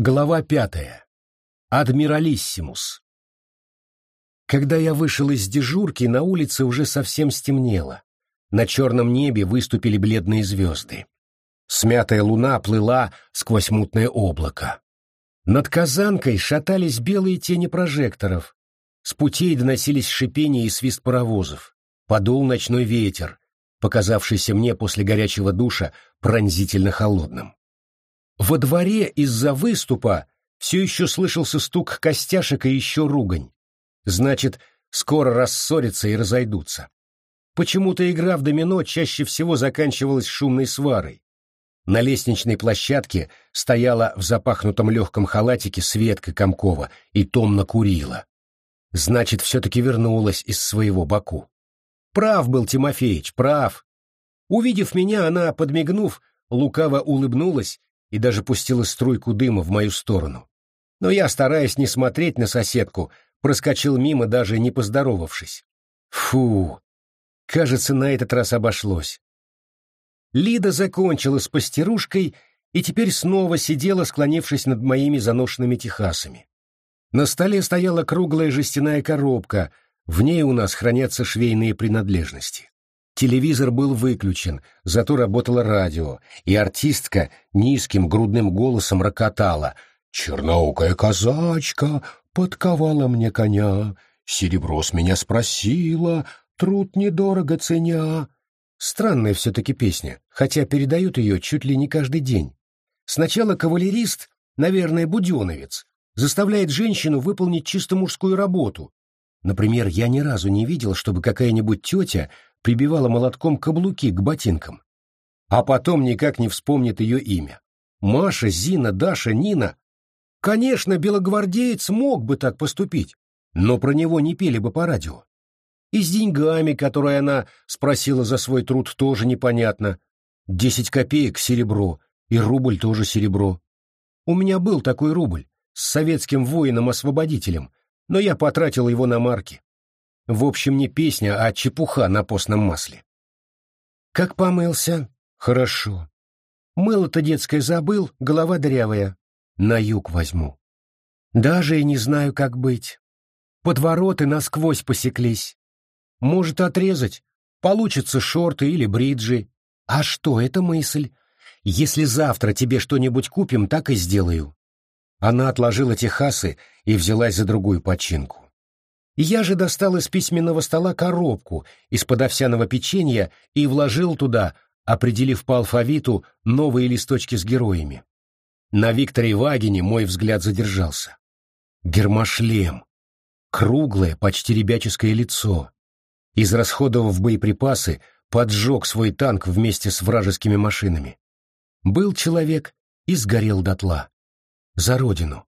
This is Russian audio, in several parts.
Глава пятая. Адмиралиссимус. Когда я вышел из дежурки, на улице уже совсем стемнело. На черном небе выступили бледные звезды. Смятая луна плыла сквозь мутное облако. Над казанкой шатались белые тени прожекторов. С путей доносились шипение и свист паровозов. Подул ночной ветер, показавшийся мне после горячего душа пронзительно холодным. Во дворе из-за выступа все еще слышался стук костяшек и еще ругань. Значит, скоро рассорятся и разойдутся. Почему-то игра в домино чаще всего заканчивалась шумной сварой. На лестничной площадке стояла в запахнутом легком халатике Светка Комкова и томно курила. Значит, все-таки вернулась из своего Баку. Прав был Тимофеич, прав. Увидев меня, она, подмигнув, лукаво улыбнулась и даже пустила струйку дыма в мою сторону. Но я, стараясь не смотреть на соседку, проскочил мимо, даже не поздоровавшись. Фу! Кажется, на этот раз обошлось. Лида закончила с пастерушкой и теперь снова сидела, склонившись над моими заношенными техасами. На столе стояла круглая жестяная коробка, в ней у нас хранятся швейные принадлежности. Телевизор был выключен, зато работало радио, и артистка низким грудным голосом рокотала «Черноукая казачка подковала мне коня, серебро с меня спросила, труд недорого ценя». Странная все-таки песня, хотя передают ее чуть ли не каждый день. Сначала кавалерист, наверное, буденовец, заставляет женщину выполнить чисто мужскую работу. Например, я ни разу не видел, чтобы какая-нибудь тетя прибивала молотком каблуки к ботинкам. А потом никак не вспомнит ее имя. Маша, Зина, Даша, Нина. Конечно, белогвардеец мог бы так поступить, но про него не пели бы по радио. И с деньгами, которые она спросила за свой труд, тоже непонятно. Десять копеек — серебро, и рубль тоже серебро. У меня был такой рубль с советским воином-освободителем, но я потратил его на марки. В общем, не песня, а чепуха на постном масле. Как помылся? Хорошо. Мыло-то детское забыл, голова дырявая. На юг возьму. Даже и не знаю, как быть. Подвороты насквозь посеклись. Может, отрезать? Получится шорты или бриджи. А что, это мысль. Если завтра тебе что-нибудь купим, так и сделаю. Она отложила техасы и взялась за другую починку. Я же достал из письменного стола коробку из-под овсяного печенья и вложил туда, определив по алфавиту новые листочки с героями. На Викторе Вагине мой взгляд задержался. Гермошлем. Круглое, почти ребяческое лицо. Израсходовав боеприпасы, поджег свой танк вместе с вражескими машинами. Был человек и сгорел дотла. За родину.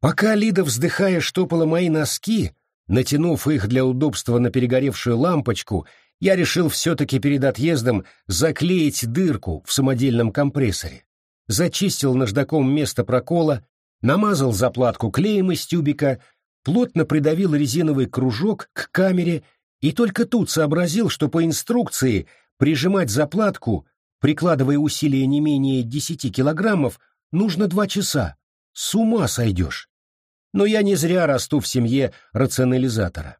Пока Лида, вздыхая, штопала мои носки, натянув их для удобства на перегоревшую лампочку, я решил все-таки перед отъездом заклеить дырку в самодельном компрессоре. Зачистил наждаком место прокола, намазал заплатку клеем из тюбика, плотно придавил резиновый кружок к камере и только тут сообразил, что по инструкции прижимать заплатку, прикладывая усилия не менее десяти килограммов, нужно два часа. С ума сойдешь но я не зря расту в семье рационализатора.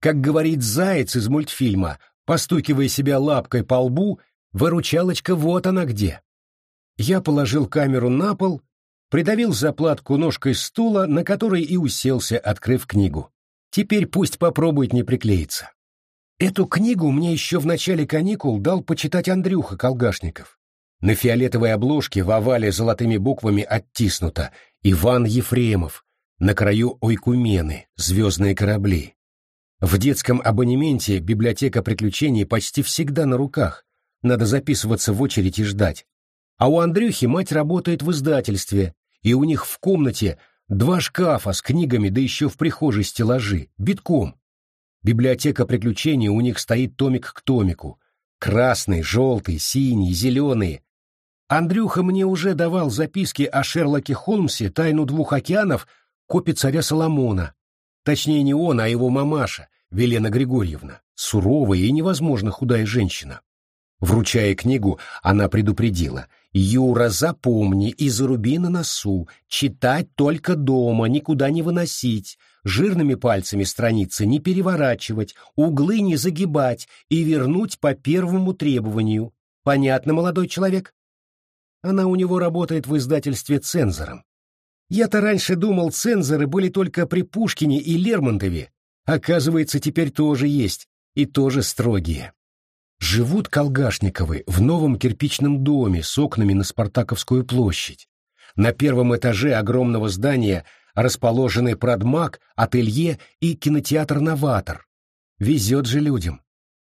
Как говорит заяц из мультфильма, постукивая себя лапкой по лбу, выручалочка вот она где. Я положил камеру на пол, придавил заплатку ножкой стула, на которой и уселся, открыв книгу. Теперь пусть попробует не приклеиться. Эту книгу мне еще в начале каникул дал почитать Андрюха Колгашников. На фиолетовой обложке в овале золотыми буквами оттиснуто «Иван Ефремов, на краю ойкумены, звездные корабли. В детском абонементе библиотека приключений почти всегда на руках, надо записываться в очередь и ждать. А у Андрюхи мать работает в издательстве, и у них в комнате два шкафа с книгами, да еще в прихожей стеллажи, битком. Библиотека приключений у них стоит томик к томику. Красный, желтый, синий, зеленый. Андрюха мне уже давал записки о Шерлоке Холмсе «Тайну двух океанов» копи царя Соломона. Точнее, не он, а его мамаша, Велена Григорьевна, суровая и невозможно худая женщина. Вручая книгу, она предупредила. «Юра, запомни и заруби на носу. Читать только дома, никуда не выносить. Жирными пальцами страницы не переворачивать, углы не загибать и вернуть по первому требованию. Понятно, молодой человек?» Она у него работает в издательстве цензором. Я-то раньше думал, цензоры были только при Пушкине и Лермонтове. Оказывается, теперь тоже есть, и тоже строгие. Живут Колгашниковы в новом кирпичном доме с окнами на Спартаковскую площадь. На первом этаже огромного здания расположены продмаг, ателье и кинотеатр «Новатор». Везет же людям.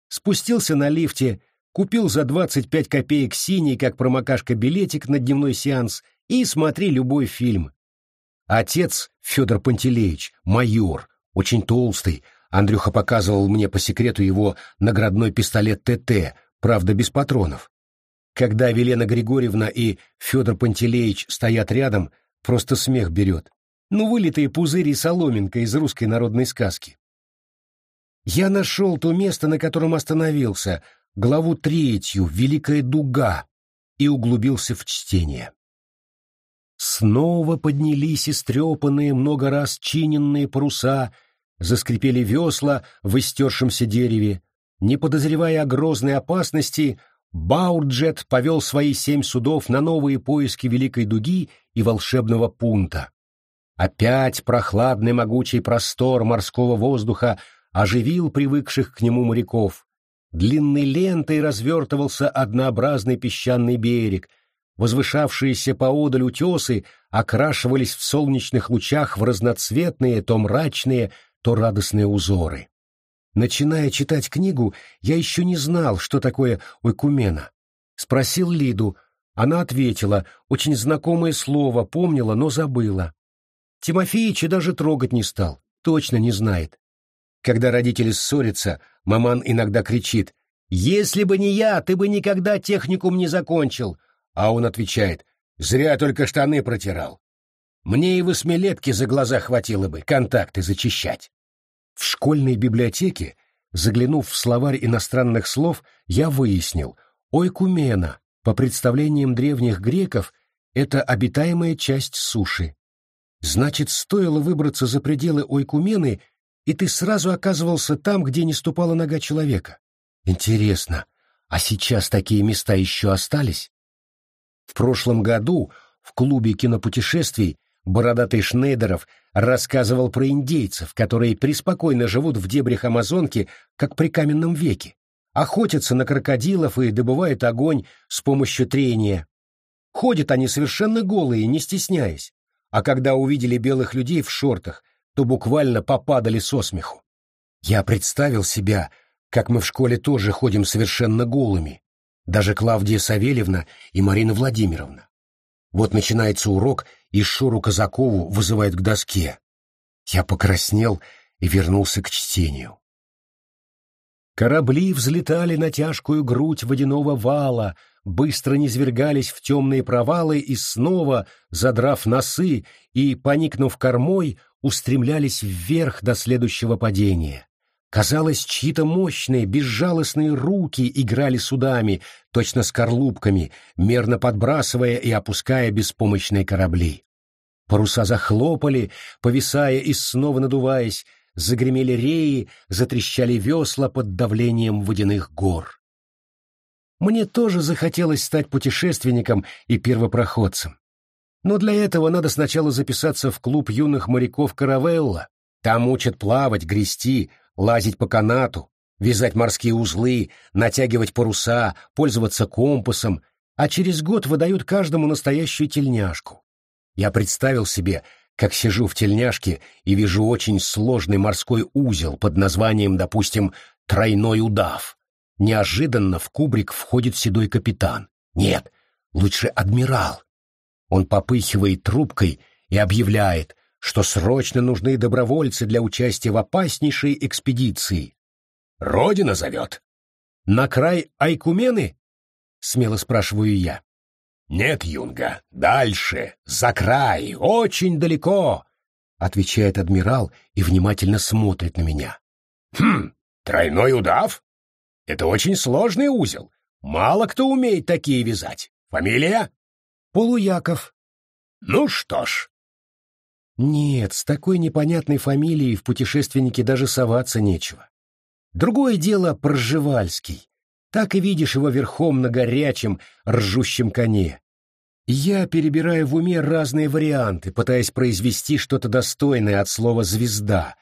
Спустился на лифте, купил за 25 копеек синий, как промокашка, билетик на дневной сеанс и смотри любой фильм. Отец, Федор Пантелеич, майор, очень толстый, Андрюха показывал мне по секрету его наградной пистолет ТТ, правда, без патронов. Когда Велена Григорьевна и Федор Пантелеич стоят рядом, просто смех берет. Ну, вылитые пузыри и соломинка из русской народной сказки. Я нашел то место, на котором остановился, главу третью «Великая дуга», и углубился в чтение. Снова поднялись истрепанные, много раз чиненные паруса — заскрипели весла в истершемся дереве. Не подозревая о грозной опасности, Баурджет повел свои семь судов на новые поиски Великой Дуги и волшебного пункта. Опять прохладный могучий простор морского воздуха оживил привыкших к нему моряков. Длинной лентой развертывался однообразный песчаный берег, возвышавшиеся поодаль утесы окрашивались в солнечных лучах в разноцветные, то мрачные, то радостные узоры. Начиная читать книгу, я еще не знал, что такое ойкумена. Спросил Лиду, она ответила, очень знакомое слово, помнила, но забыла. Тимофеича даже трогать не стал, точно не знает. Когда родители ссорятся, маман иногда кричит «Если бы не я, ты бы никогда техникум не закончил», а он отвечает «Зря только штаны протирал». Мне и восьмилетки за глаза хватило бы контакты зачищать. В школьной библиотеке, заглянув в словарь иностранных слов, я выяснил, ойкумена, по представлениям древних греков, это обитаемая часть суши. Значит, стоило выбраться за пределы ойкумены, и ты сразу оказывался там, где не ступала нога человека. Интересно, а сейчас такие места еще остались? В прошлом году в клубе кинопутешествий Бородатый Шнейдеров рассказывал про индейцев, которые преспокойно живут в дебрях Амазонки, как при каменном веке, охотятся на крокодилов и добывают огонь с помощью трения. Ходят они совершенно голые, не стесняясь, а когда увидели белых людей в шортах, то буквально попадали со смеху. Я представил себя, как мы в школе тоже ходим совершенно голыми, даже Клавдия Савельевна и Марина Владимировна. Вот начинается урок, и Шуру Казакову вызывает к доске. Я покраснел и вернулся к чтению. Корабли взлетали на тяжкую грудь водяного вала, быстро низвергались в темные провалы и снова, задрав носы и, поникнув кормой, устремлялись вверх до следующего падения. Казалось, чьи-то мощные, безжалостные руки играли судами, точно скорлупками, мерно подбрасывая и опуская беспомощные корабли. Паруса захлопали, повисая и снова надуваясь, загремели реи, затрещали весла под давлением водяных гор. Мне тоже захотелось стать путешественником и первопроходцем. Но для этого надо сначала записаться в клуб юных моряков Каравелла. Там учат плавать, грести, лазить по канату, вязать морские узлы, натягивать паруса, пользоваться компасом, а через год выдают каждому настоящую тельняшку. Я представил себе, как сижу в тельняшке и вижу очень сложный морской узел под названием, допустим, «тройной удав». Неожиданно в кубрик входит седой капитан. Нет, лучше адмирал. Он попыхивает трубкой и объявляет, что срочно нужны добровольцы для участия в опаснейшей экспедиции. Родина зовет. На край Айкумены? Смело спрашиваю я. Нет, Юнга, дальше, за край, очень далеко, отвечает адмирал и внимательно смотрит на меня. Хм, тройной удав? Это очень сложный узел. Мало кто умеет такие вязать. Фамилия? Полуяков. Ну что ж. Нет, с такой непонятной фамилией в путешественнике даже соваться нечего. Другое дело Пржевальский. Так и видишь его верхом на горячем, ржущем коне. Я перебираю в уме разные варианты, пытаясь произвести что-то достойное от слова «звезда».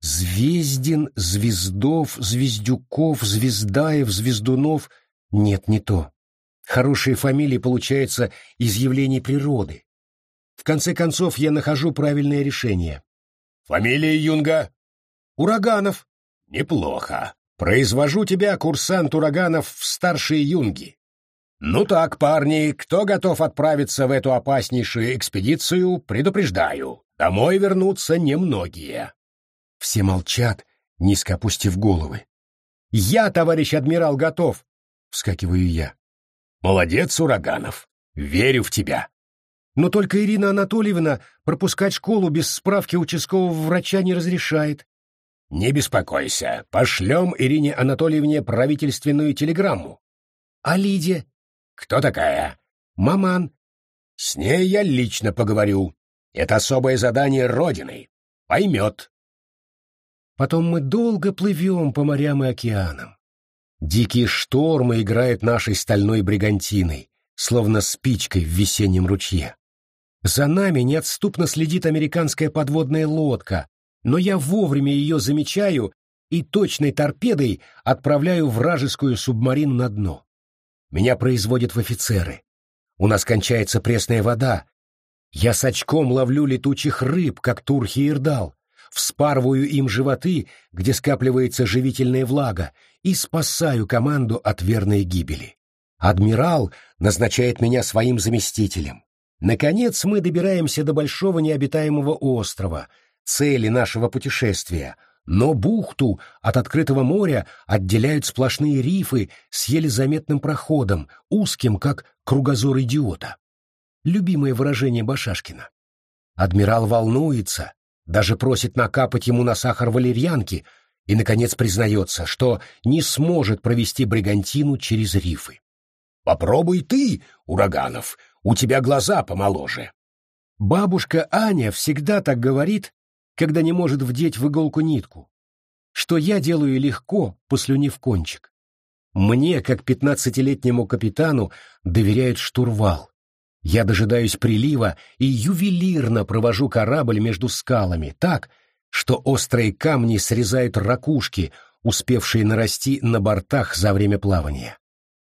Звездин, Звездов, Звездюков, Звездаев, Звездунов — нет, не то. Хорошие фамилии получаются из явлений природы. В конце концов, я нахожу правильное решение. Фамилия Юнга? Ураганов. Неплохо. Произвожу тебя, курсант Ураганов, в старшие юнги. Ну так, парни, кто готов отправиться в эту опаснейшую экспедицию, предупреждаю. Домой вернутся немногие. Все молчат, низко опустив головы. «Я, товарищ адмирал, готов!» — вскакиваю я. «Молодец, Ураганов! Верю в тебя!» «Но только Ирина Анатольевна пропускать школу без справки участкового врача не разрешает. Не беспокойся, пошлем Ирине Анатольевне правительственную телеграмму. А Лидия? Кто такая? Маман. С ней я лично поговорю. Это особое задание Родины. Поймет. Потом мы долго плывем по морям и океанам. Дикие штормы играют нашей стальной бригантиной, словно спичкой в весеннем ручье. За нами неотступно следит американская подводная лодка, но я вовремя ее замечаю и точной торпедой отправляю вражескую субмарину на дно. Меня производят в офицеры. У нас кончается пресная вода. Я с очком ловлю летучих рыб, как турхи и вспарываю им животы, где скапливается живительная влага, и спасаю команду от верной гибели. Адмирал назначает меня своим заместителем. Наконец мы добираемся до большого необитаемого острова — цели нашего путешествия, но бухту от открытого моря отделяют сплошные рифы с еле заметным проходом, узким, как кругозор идиота. Любимое выражение Башашкина. Адмирал волнуется, даже просит накапать ему на сахар валерьянки и, наконец, признается, что не сможет провести бригантину через рифы. «Попробуй ты, Ураганов, у тебя глаза помоложе». Бабушка Аня всегда так говорит, когда не может вдеть в иголку нитку, что я делаю легко, послюнив кончик. Мне, как пятнадцатилетнему капитану, доверяют штурвал. Я дожидаюсь прилива и ювелирно провожу корабль между скалами так, что острые камни срезают ракушки, успевшие нарасти на бортах за время плавания.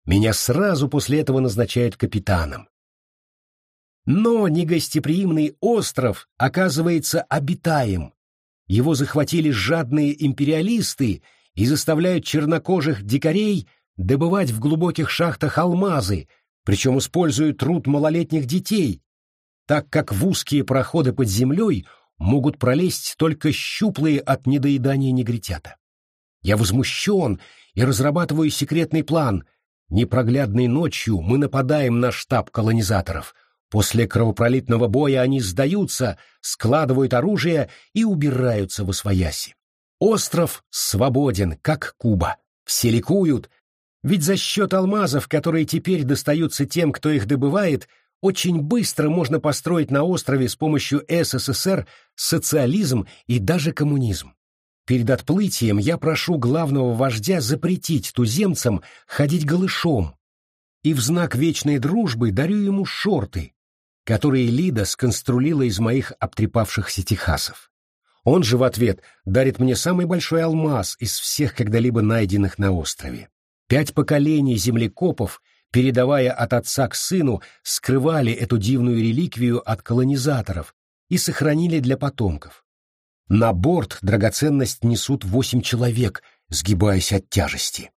Меня сразу после этого назначают капитаном. Но негостеприимный остров оказывается обитаем. Его захватили жадные империалисты и заставляют чернокожих дикарей добывать в глубоких шахтах алмазы, причем используют труд малолетних детей, так как в узкие проходы под землей могут пролезть только щуплые от недоедания негритята. Я возмущен и разрабатываю секретный план. Непроглядной ночью мы нападаем на штаб колонизаторов — После кровопролитного боя они сдаются, складывают оружие и убираются в освояси. Остров свободен, как Куба. Все ликуют, ведь за счет алмазов, которые теперь достаются тем, кто их добывает, очень быстро можно построить на острове с помощью СССР социализм и даже коммунизм. Перед отплытием я прошу главного вождя запретить туземцам ходить голышом, и в знак вечной дружбы дарю ему шорты, которые Лида сконструила из моих обтрепавшихся техасов. Он же в ответ дарит мне самый большой алмаз из всех когда-либо найденных на острове. Пять поколений землекопов, передавая от отца к сыну, скрывали эту дивную реликвию от колонизаторов и сохранили для потомков. На борт драгоценность несут восемь человек, сгибаясь от тяжести.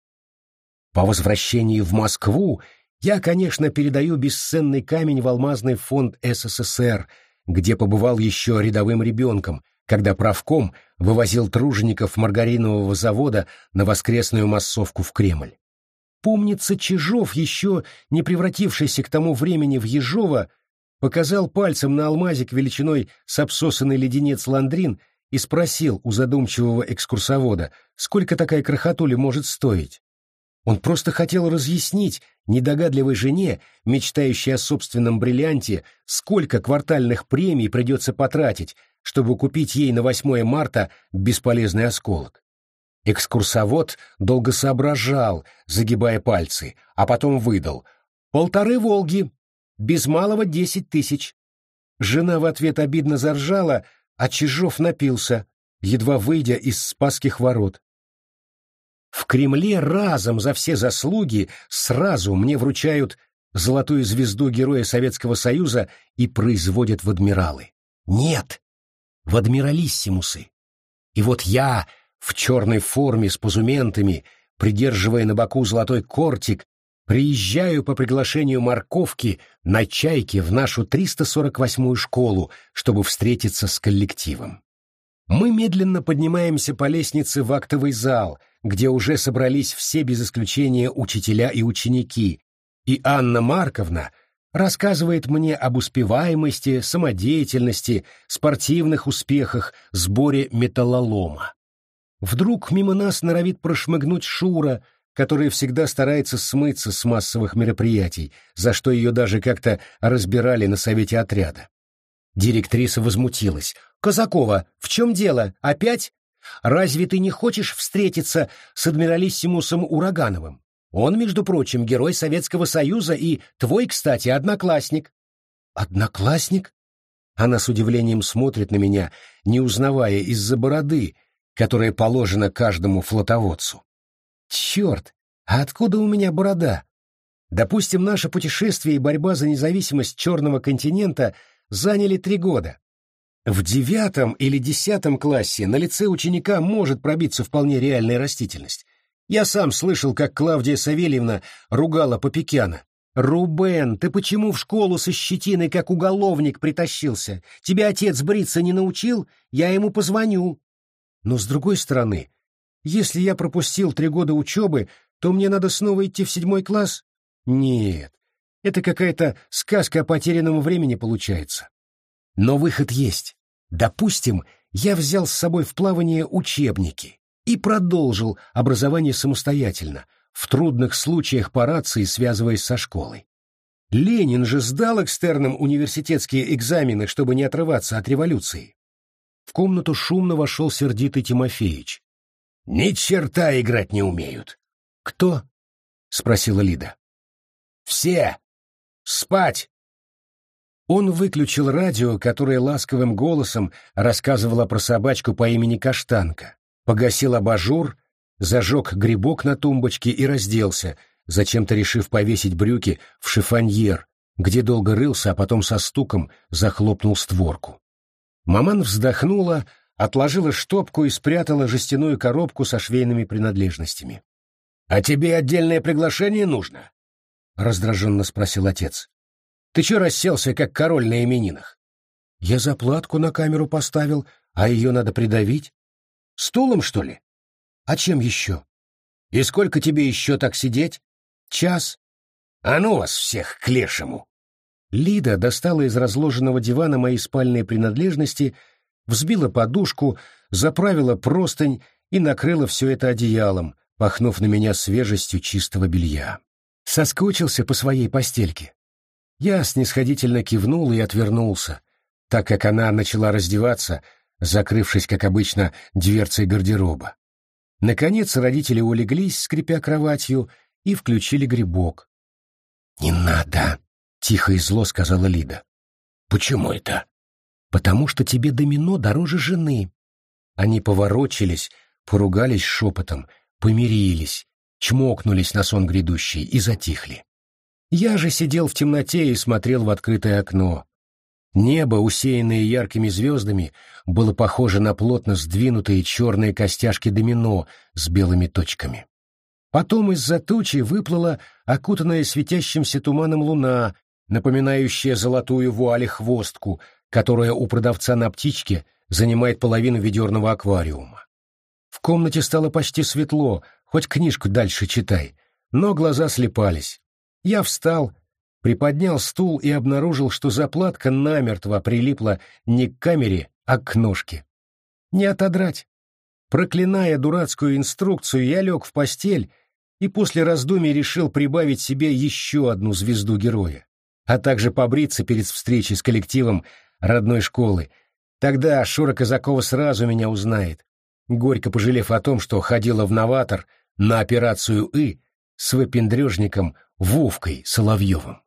По возвращении в Москву я, конечно, передаю бесценный камень в алмазный фонд СССР, где побывал еще рядовым ребенком, когда правком вывозил тружеников маргаринового завода на воскресную массовку в Кремль. Помнится, Чижов, еще не превратившийся к тому времени в Ежова, показал пальцем на алмазик величиной с обсосанный леденец ландрин и спросил у задумчивого экскурсовода, сколько такая крохотуля может стоить. Он просто хотел разъяснить недогадливой жене, мечтающей о собственном бриллианте, сколько квартальных премий придется потратить, чтобы купить ей на 8 марта бесполезный осколок. Экскурсовод долго соображал, загибая пальцы, а потом выдал «Полторы «Волги», без малого десять тысяч». Жена в ответ обидно заржала, а Чижов напился, едва выйдя из Спасских ворот. В Кремле разом за все заслуги сразу мне вручают золотую звезду Героя Советского Союза и производят в адмиралы. Нет, в адмиралиссимусы. И вот я в черной форме с позументами, придерживая на боку золотой кортик, приезжаю по приглашению морковки на чайке в нашу 348-ю школу, чтобы встретиться с коллективом. Мы медленно поднимаемся по лестнице в актовый зал — где уже собрались все без исключения учителя и ученики, и Анна Марковна рассказывает мне об успеваемости, самодеятельности, спортивных успехах, сборе металлолома. Вдруг мимо нас норовит прошмыгнуть Шура, которая всегда старается смыться с массовых мероприятий, за что ее даже как-то разбирали на совете отряда. Директриса возмутилась. «Казакова, в чем дело? Опять? Разве ты не хочешь встретиться с адмиралиссимусом Урагановым? Он, между прочим, герой Советского Союза и твой, кстати, одноклассник. Одноклассник? Она с удивлением смотрит на меня, не узнавая из-за бороды, которая положена каждому флотоводцу. Черт, а откуда у меня борода? Допустим, наше путешествие и борьба за независимость Черного континента заняли три года. В девятом или десятом классе на лице ученика может пробиться вполне реальная растительность. Я сам слышал, как Клавдия Савельевна ругала Попекяна. «Рубен, ты почему в школу со щетиной, как уголовник, притащился? Тебя отец бриться не научил? Я ему позвоню». Но с другой стороны, если я пропустил три года учебы, то мне надо снова идти в седьмой класс? Нет, это какая-то сказка о потерянном времени получается. Но выход есть. Допустим, я взял с собой в плавание учебники и продолжил образование самостоятельно, в трудных случаях по рации связываясь со школой. Ленин же сдал экстерном университетские экзамены, чтобы не отрываться от революции. В комнату шумно вошел сердитый Тимофеич. «Ни черта играть не умеют». «Кто?» — спросила Лида. «Все! Спать!» Он выключил радио, которое ласковым голосом рассказывало про собачку по имени Каштанка, погасил абажур, зажег грибок на тумбочке и разделся, зачем-то решив повесить брюки в шифоньер, где долго рылся, а потом со стуком захлопнул створку. Маман вздохнула, отложила штопку и спрятала жестяную коробку со швейными принадлежностями. — А тебе отдельное приглашение нужно? — раздраженно спросил отец. Ты че расселся, как король на именинах? Я заплатку на камеру поставил, а ее надо придавить. Стулом, что ли? А чем еще? И сколько тебе еще так сидеть? Час. А ну вас всех к лешему! Лида достала из разложенного дивана мои спальные принадлежности, взбила подушку, заправила простынь и накрыла все это одеялом, пахнув на меня свежестью чистого белья. Соскучился по своей постельке. Я снисходительно кивнул и отвернулся, так как она начала раздеваться, закрывшись, как обычно, дверцей гардероба. Наконец родители улеглись, скрипя кроватью, и включили грибок. «Не надо!» — тихо и зло сказала Лида. «Почему это?» «Потому что тебе домино дороже жены». Они поворочились, поругались шепотом, помирились, чмокнулись на сон грядущий и затихли. Я же сидел в темноте и смотрел в открытое окно. Небо, усеянное яркими звездами, было похоже на плотно сдвинутые черные костяшки домино с белыми точками. Потом из-за тучи выплыла окутанная светящимся туманом луна, напоминающая золотую вуаль-хвостку, которая у продавца на птичке занимает половину ведерного аквариума. В комнате стало почти светло, хоть книжку дальше читай, но глаза слепались. Я встал, приподнял стул и обнаружил, что заплатка намертво прилипла не к камере, а к ножке. Не отодрать. Проклиная дурацкую инструкцию, я лег в постель и после раздумий решил прибавить себе еще одну звезду героя, а также побриться перед встречей с коллективом родной школы. Тогда Шура Казакова сразу меня узнает, горько пожалев о том, что ходила в новатор на операцию «И» с выпендрежником Вовкой Соловьевым.